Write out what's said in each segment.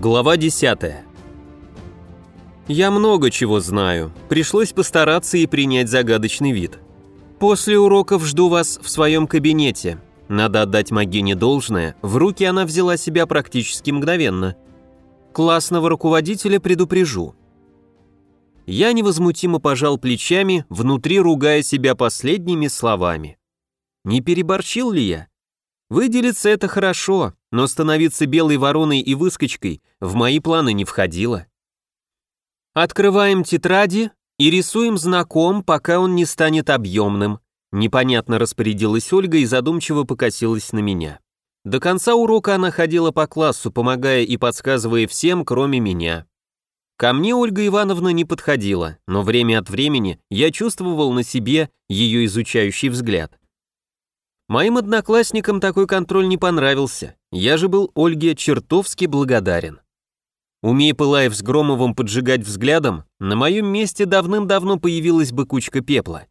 Глава 10. Я много чего знаю. Пришлось постараться и принять загадочный вид. После уроков жду вас в своем кабинете. Надо отдать Магине должное, в руки она взяла себя практически мгновенно. Классного руководителя предупрежу. Я невозмутимо пожал плечами, внутри ругая себя последними словами. Не переборчил ли я? Выделиться это хорошо, но становиться белой вороной и выскочкой в мои планы не входило. Открываем тетради и рисуем знаком, пока он не станет объемным. Непонятно распорядилась Ольга и задумчиво покосилась на меня. До конца урока она ходила по классу, помогая и подсказывая всем, кроме меня. Ко мне Ольга Ивановна не подходила, но время от времени я чувствовал на себе ее изучающий взгляд. Моим одноклассникам такой контроль не понравился, я же был Ольге чертовски благодарен. Умея Пылаев с Громовым поджигать взглядом, на моем месте давным-давно появилась бы кучка пепла.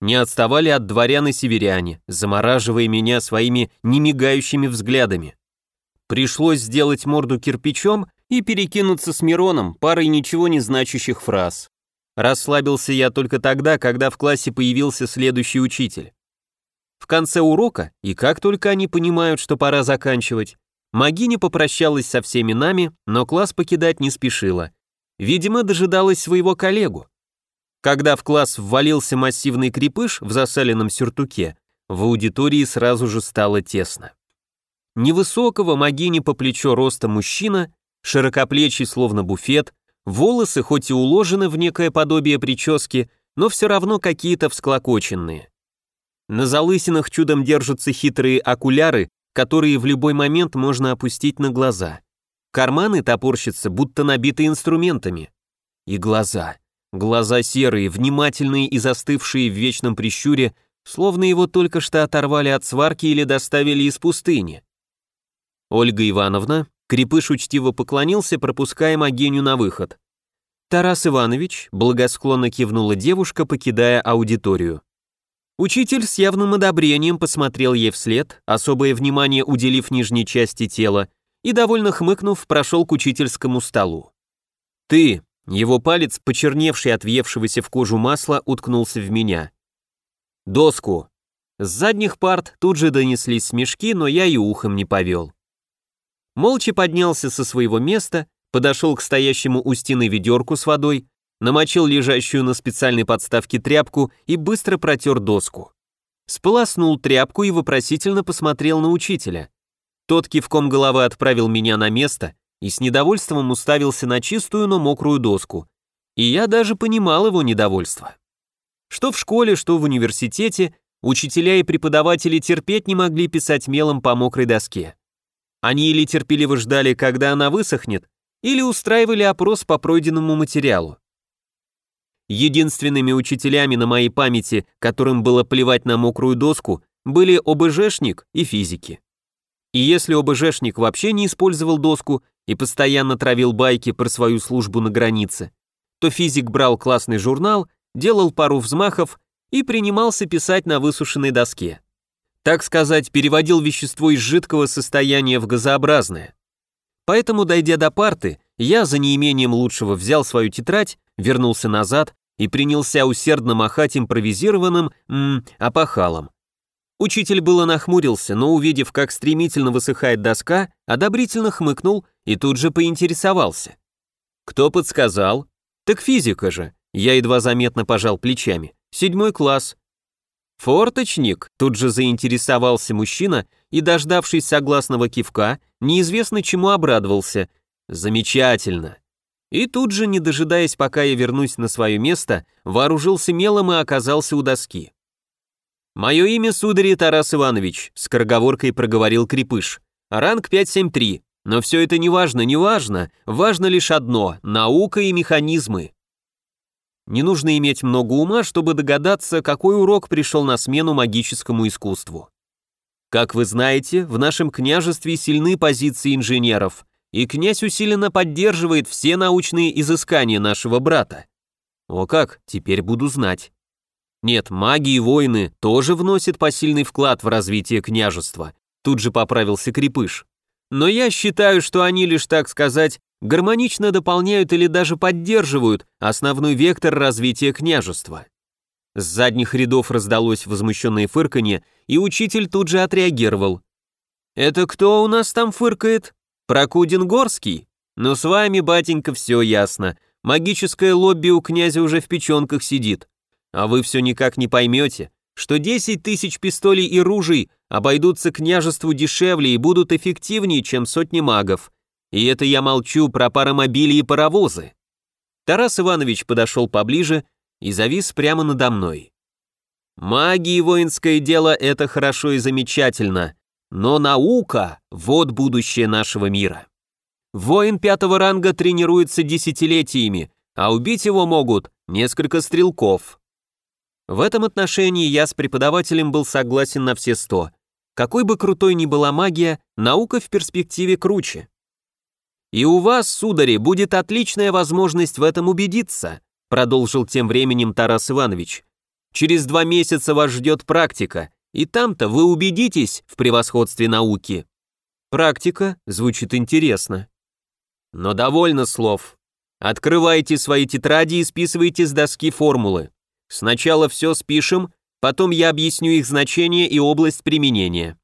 Не отставали от дворян и северяне, замораживая меня своими немигающими взглядами. Пришлось сделать морду кирпичом и перекинуться с Мироном парой ничего не значащих фраз. Расслабился я только тогда, когда в классе появился следующий учитель. В конце урока, и как только они понимают, что пора заканчивать, Магиня попрощалась со всеми нами, но класс покидать не спешила. Видимо, дожидалась своего коллегу. Когда в класс ввалился массивный крепыш в засаленном сюртуке, в аудитории сразу же стало тесно. Невысокого Магини по плечо роста мужчина, широкоплечий словно буфет, волосы хоть и уложены в некое подобие прически, но все равно какие-то всклокоченные. На залысинах чудом держатся хитрые окуляры, которые в любой момент можно опустить на глаза. Карманы топорщатся, будто набиты инструментами. И глаза. Глаза серые, внимательные и застывшие в вечном прищуре, словно его только что оторвали от сварки или доставили из пустыни. Ольга Ивановна, Крепыш учтиво поклонился, пропуская Магеню на выход. Тарас Иванович благосклонно кивнула девушка, покидая аудиторию. Учитель с явным одобрением посмотрел ей вслед, особое внимание уделив нижней части тела, и, довольно хмыкнув, прошел к учительскому столу. «Ты!» — его палец, почерневший от въевшегося в кожу масла, уткнулся в меня. «Доску!» С задних парт тут же донеслись смешки, но я и ухом не повел. Молча поднялся со своего места, подошел к стоящему у стены ведерку с водой, намочил лежащую на специальной подставке тряпку и быстро протер доску. Сполоснул тряпку и вопросительно посмотрел на учителя. Тот кивком головы отправил меня на место и с недовольством уставился на чистую, но мокрую доску. И я даже понимал его недовольство. Что в школе, что в университете, учителя и преподаватели терпеть не могли писать мелом по мокрой доске. Они или терпеливо ждали, когда она высохнет, или устраивали опрос по пройденному материалу. Единственными учителями на моей памяти, которым было плевать на мокрую доску, были ОБЖшник и физики. И если ОБЖшник вообще не использовал доску и постоянно травил байки про свою службу на границе, то физик брал классный журнал, делал пару взмахов и принимался писать на высушенной доске. Так сказать, переводил вещество из жидкого состояния в газообразное. Поэтому, дойдя до парты, я за неимением лучшего взял свою тетрадь, вернулся назад и принялся усердно махать импровизированным м, опахалом. Учитель было нахмурился, но увидев, как стремительно высыхает доска, одобрительно хмыкнул и тут же поинтересовался. «Кто подсказал?» «Так физика же», я едва заметно пожал плечами. «Седьмой класс». «Форточник?» — тут же заинтересовался мужчина и, дождавшись согласного кивка, неизвестно чему обрадовался. «Замечательно. И тут же, не дожидаясь, пока я вернусь на свое место, вооружился мелом и оказался у доски. «Мое имя, сударь Тарас Иванович», — скороговоркой проговорил Крепыш. «Ранг 573. Но все это не важно, не важно. Важно лишь одно — наука и механизмы». Не нужно иметь много ума, чтобы догадаться, какой урок пришел на смену магическому искусству. Как вы знаете, в нашем княжестве сильны позиции инженеров, и князь усиленно поддерживает все научные изыскания нашего брата. О как, теперь буду знать. Нет, маги и воины тоже вносят посильный вклад в развитие княжества. Тут же поправился Крепыш. но я считаю, что они лишь, так сказать, гармонично дополняют или даже поддерживают основной вектор развития княжества. С задних рядов раздалось возмущенное фырканье, и учитель тут же отреагировал. «Это кто у нас там фыркает? Прокудин Горский? Ну с вами, батенька, все ясно. Магическое лобби у князя уже в печенках сидит. А вы все никак не поймете, что 10 тысяч пистолей и ружей обойдутся княжеству дешевле и будут эффективнее, чем сотни магов. И это я молчу про паромобили и паровозы. Тарас Иванович подошел поближе и завис прямо надо мной. Маги и воинское дело — это хорошо и замечательно, но наука — вот будущее нашего мира. Воин пятого ранга тренируется десятилетиями, а убить его могут несколько стрелков. В этом отношении я с преподавателем был согласен на все сто. Какой бы крутой ни была магия, наука в перспективе круче. И у вас, судари, будет отличная возможность в этом убедиться, продолжил тем временем Тарас Иванович. Через два месяца вас ждет практика, и там-то вы убедитесь в превосходстве науки. Практика звучит интересно. Но довольно слов. Открывайте свои тетради и списывайте с доски формулы. Сначала все спишем, потом я объясню их значение и область применения.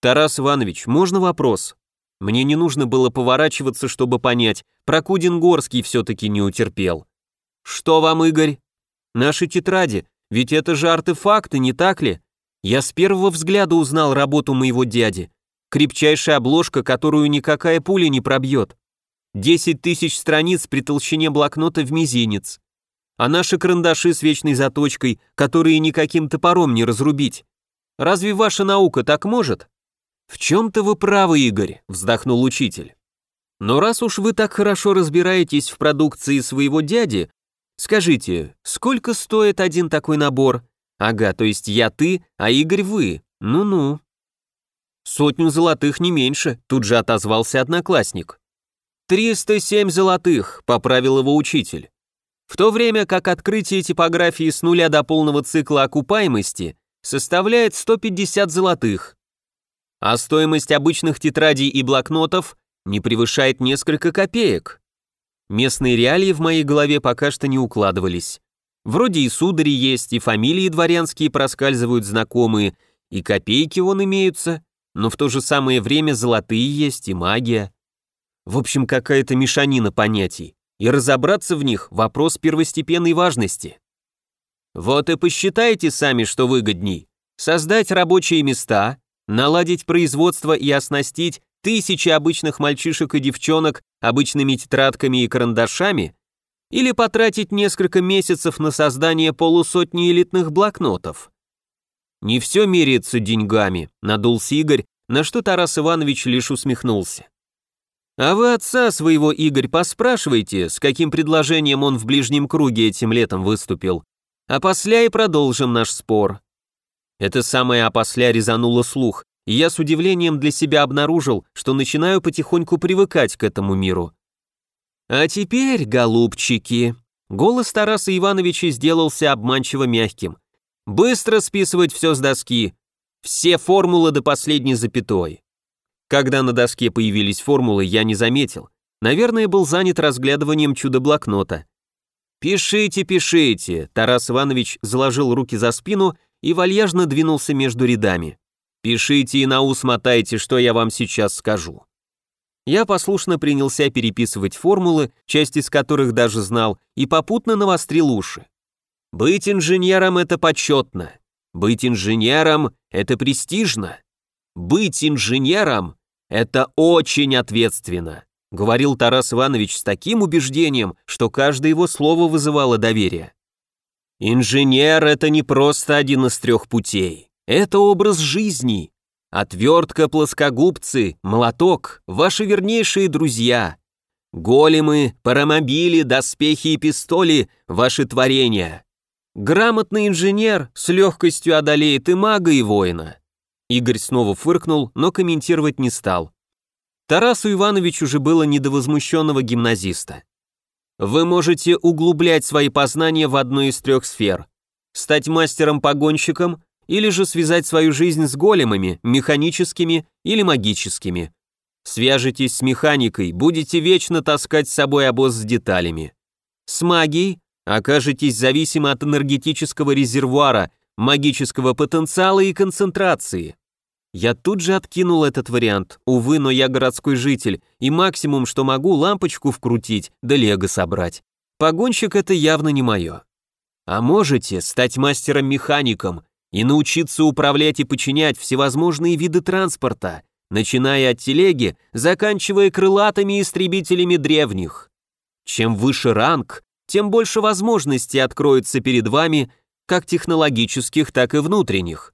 Тарас Иванович, можно вопрос? Мне не нужно было поворачиваться, чтобы понять, Прокудин Горский все-таки не утерпел. Что вам, Игорь? Наши тетради, ведь это же артефакты, не так ли? Я с первого взгляда узнал работу моего дяди. Крепчайшая обложка, которую никакая пуля не пробьет. Десять тысяч страниц при толщине блокнота в мизинец а наши карандаши с вечной заточкой, которые никаким топором не разрубить. Разве ваша наука так может? В чем-то вы правы, Игорь, вздохнул учитель. Но раз уж вы так хорошо разбираетесь в продукции своего дяди, скажите, сколько стоит один такой набор? Ага, то есть я ты, а Игорь вы. Ну-ну. Сотню золотых не меньше, тут же отозвался одноклассник. «Триста семь золотых», — поправил его учитель в то время как открытие типографии с нуля до полного цикла окупаемости составляет 150 золотых, а стоимость обычных тетрадей и блокнотов не превышает несколько копеек. Местные реалии в моей голове пока что не укладывались. Вроде и судари есть, и фамилии дворянские проскальзывают знакомые, и копейки вон имеются, но в то же самое время золотые есть и магия. В общем, какая-то мешанина понятий и разобраться в них – вопрос первостепенной важности. Вот и посчитайте сами, что выгодней. Создать рабочие места, наладить производство и оснастить тысячи обычных мальчишек и девчонок обычными тетрадками и карандашами или потратить несколько месяцев на создание полусотни элитных блокнотов. Не все меряется деньгами, надулся Игорь, на что Тарас Иванович лишь усмехнулся. А вы отца своего, Игорь, поспрашивайте, с каким предложением он в ближнем круге этим летом выступил. А после и продолжим наш спор. Это самое опосля резануло слух, и я с удивлением для себя обнаружил, что начинаю потихоньку привыкать к этому миру. А теперь, голубчики, голос Тараса Ивановича сделался обманчиво мягким. Быстро списывать все с доски. Все формулы до последней запятой. Когда на доске появились формулы, я не заметил. Наверное, был занят разглядыванием чудо-блокнота. «Пишите, пишите!» Тарас Иванович заложил руки за спину и вальяжно двинулся между рядами. «Пишите и на ус мотайте, что я вам сейчас скажу». Я послушно принялся переписывать формулы, часть из которых даже знал, и попутно навострил уши. «Быть инженером — это почетно. Быть инженером — это престижно. Быть инженером – это очень ответственно, говорил Тарас Иванович с таким убеждением, что каждое его слово вызывало доверие. Инженер – это не просто один из трех путей. Это образ жизни. Отвертка, плоскогубцы, молоток – ваши вернейшие друзья. Големы, паромобили, доспехи и пистоли – ваши творения. Грамотный инженер с легкостью одолеет и мага, и воина. Игорь снова фыркнул, но комментировать не стал. Тарасу Ивановичу же было не до возмущенного гимназиста. Вы можете углублять свои познания в одной из трех сфер. Стать мастером-погонщиком или же связать свою жизнь с големами, механическими или магическими. Свяжетесь с механикой, будете вечно таскать с собой обоз с деталями. С магией окажетесь зависимы от энергетического резервуара, магического потенциала и концентрации. Я тут же откинул этот вариант. Увы, но я городской житель, и максимум, что могу, лампочку вкрутить, да лего собрать. Погонщик это явно не мое. А можете стать мастером-механиком и научиться управлять и подчинять всевозможные виды транспорта, начиная от телеги, заканчивая крылатыми истребителями древних. Чем выше ранг, тем больше возможностей откроется перед вами, как технологических, так и внутренних.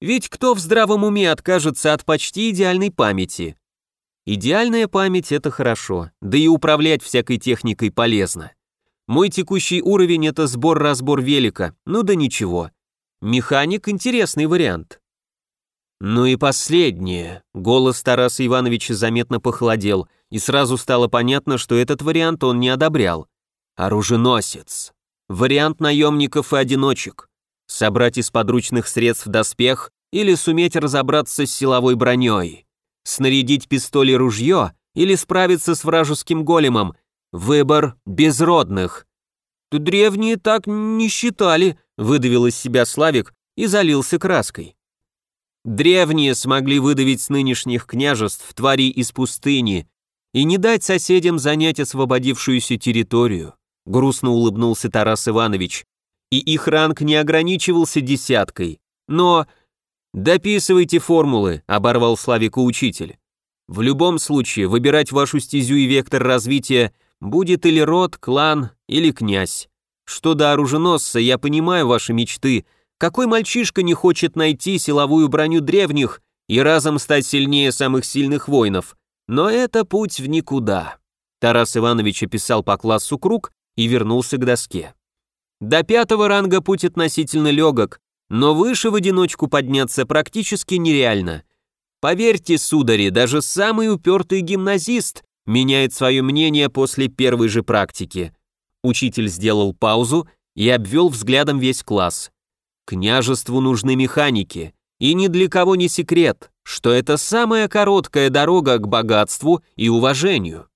Ведь кто в здравом уме откажется от почти идеальной памяти? Идеальная память — это хорошо, да и управлять всякой техникой полезно. Мой текущий уровень — это сбор-разбор велика, ну да ничего. Механик — интересный вариант. Ну и последнее. Голос Тараса Ивановича заметно похолодел, и сразу стало понятно, что этот вариант он не одобрял. Оруженосец. Вариант наемников и одиночек собрать из подручных средств доспех или суметь разобраться с силовой броней, снарядить пистоль ружье или справиться с вражеским големом. Выбор безродных. «Древние так не считали», — выдавил из себя Славик и залился краской. Древние смогли выдавить с нынешних княжеств тварей из пустыни и не дать соседям занять освободившуюся территорию, грустно улыбнулся Тарас Иванович, и их ранг не ограничивался десяткой. Но... «Дописывайте формулы», — оборвал Славику учитель. «В любом случае, выбирать вашу стезю и вектор развития будет или род, клан, или князь. Что до оруженосца, я понимаю ваши мечты. Какой мальчишка не хочет найти силовую броню древних и разом стать сильнее самых сильных воинов? Но это путь в никуда». Тарас Иванович описал по классу круг и вернулся к доске. До пятого ранга путь относительно легок, но выше в одиночку подняться практически нереально. Поверьте, судари, даже самый упертый гимназист меняет свое мнение после первой же практики. Учитель сделал паузу и обвел взглядом весь класс. Княжеству нужны механики, и ни для кого не секрет, что это самая короткая дорога к богатству и уважению.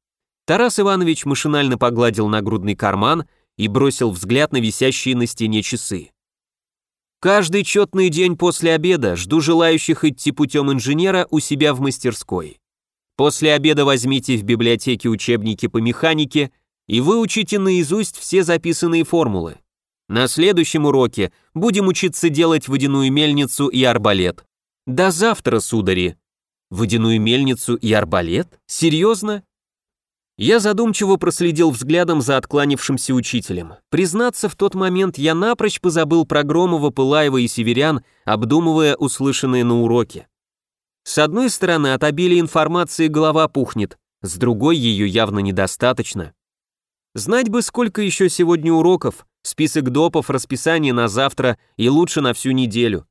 Тарас Иванович машинально погладил нагрудный карман и бросил взгляд на висящие на стене часы. Каждый четный день после обеда жду желающих идти путем инженера у себя в мастерской. После обеда возьмите в библиотеке учебники по механике и выучите наизусть все записанные формулы. На следующем уроке будем учиться делать водяную мельницу и арбалет. До завтра, судари. Водяную мельницу и арбалет? Серьезно? Я задумчиво проследил взглядом за откланившимся учителем. Признаться, в тот момент я напрочь позабыл про Громова, Пылаева и Северян, обдумывая услышанное на уроке. С одной стороны, от обилия информации голова пухнет, с другой ее явно недостаточно. Знать бы, сколько еще сегодня уроков, список допов, расписание на завтра и лучше на всю неделю.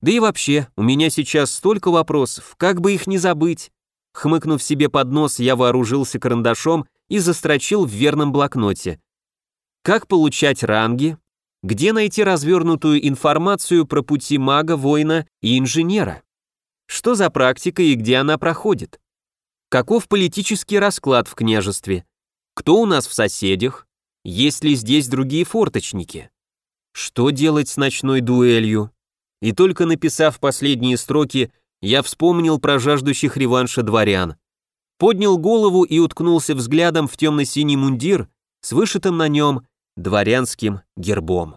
Да и вообще, у меня сейчас столько вопросов, как бы их не забыть. Хмыкнув себе под нос, я вооружился карандашом и застрочил в верном блокноте. Как получать ранги? Где найти развернутую информацию про пути мага, воина и инженера? Что за практика и где она проходит? Каков политический расклад в княжестве? Кто у нас в соседях? Есть ли здесь другие форточники? Что делать с ночной дуэлью? И только написав последние строки, я вспомнил про жаждущих реванша дворян. Поднял голову и уткнулся взглядом в темно-синий мундир с вышитым на нем дворянским гербом.